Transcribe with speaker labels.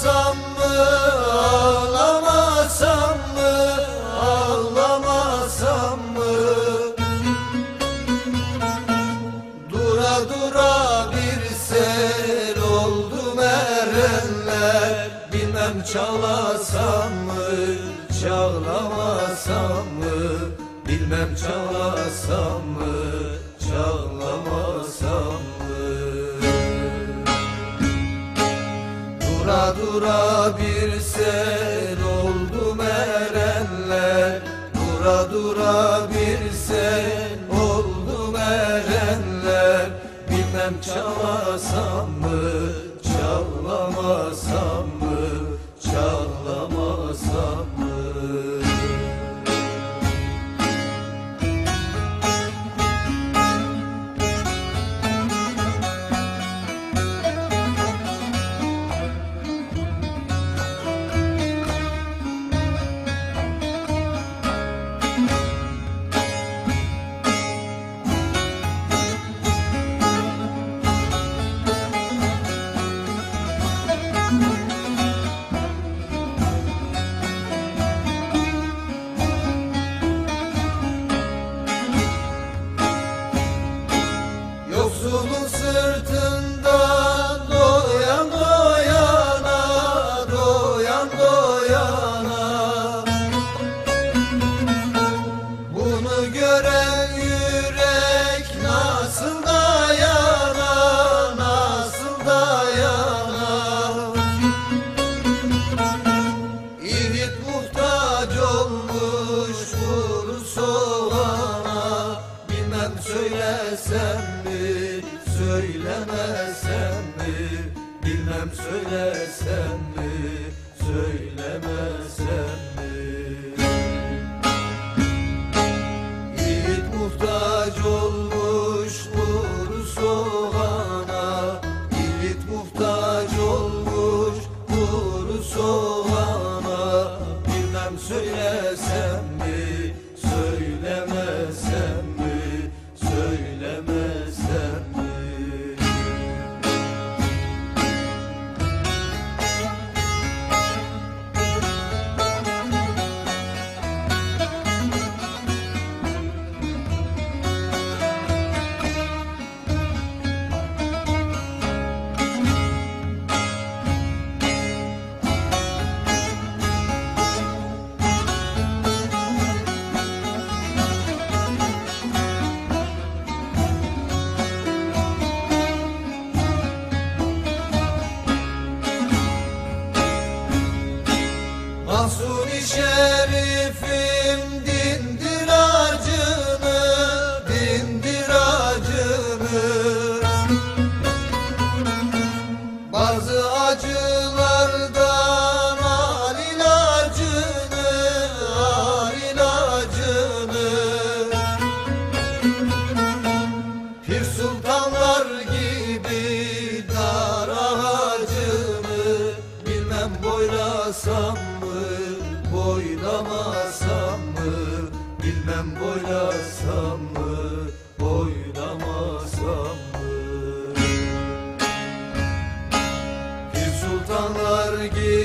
Speaker 1: Ağlasam mı, ağlamasam mı, ağlamasam mı? Dura dura bir sel oldu erenler Bilmem çalasam mı, çağlamasam mı? Bilmem çalasam mı, çağlamasam Dura dura bir sel oldu erenler. Dura dura bir sel oldu erenler. Bilmem çalasam Yoksulun sırtından doyan doyana, doyan doyana. Bunu gören yürek nasıl dayana, nasıl dayana? İvit muhtaç olmuş vur soğana Bilmem söylesem mi, söylemesem mi? Bilmem söylesem mi, söylemesem mi? Yiğit muhtaç olmuş vur soğana. Yiğit muhtaç olmuş vur soğana. Bilmem söylesem mi, söylemesem Pir sultanlar gibi dar ağacını Bilmem boylasam mı, boylamasam mı? Bilmem boylasam mı, boylamasam mı? Pir sultanlar gibi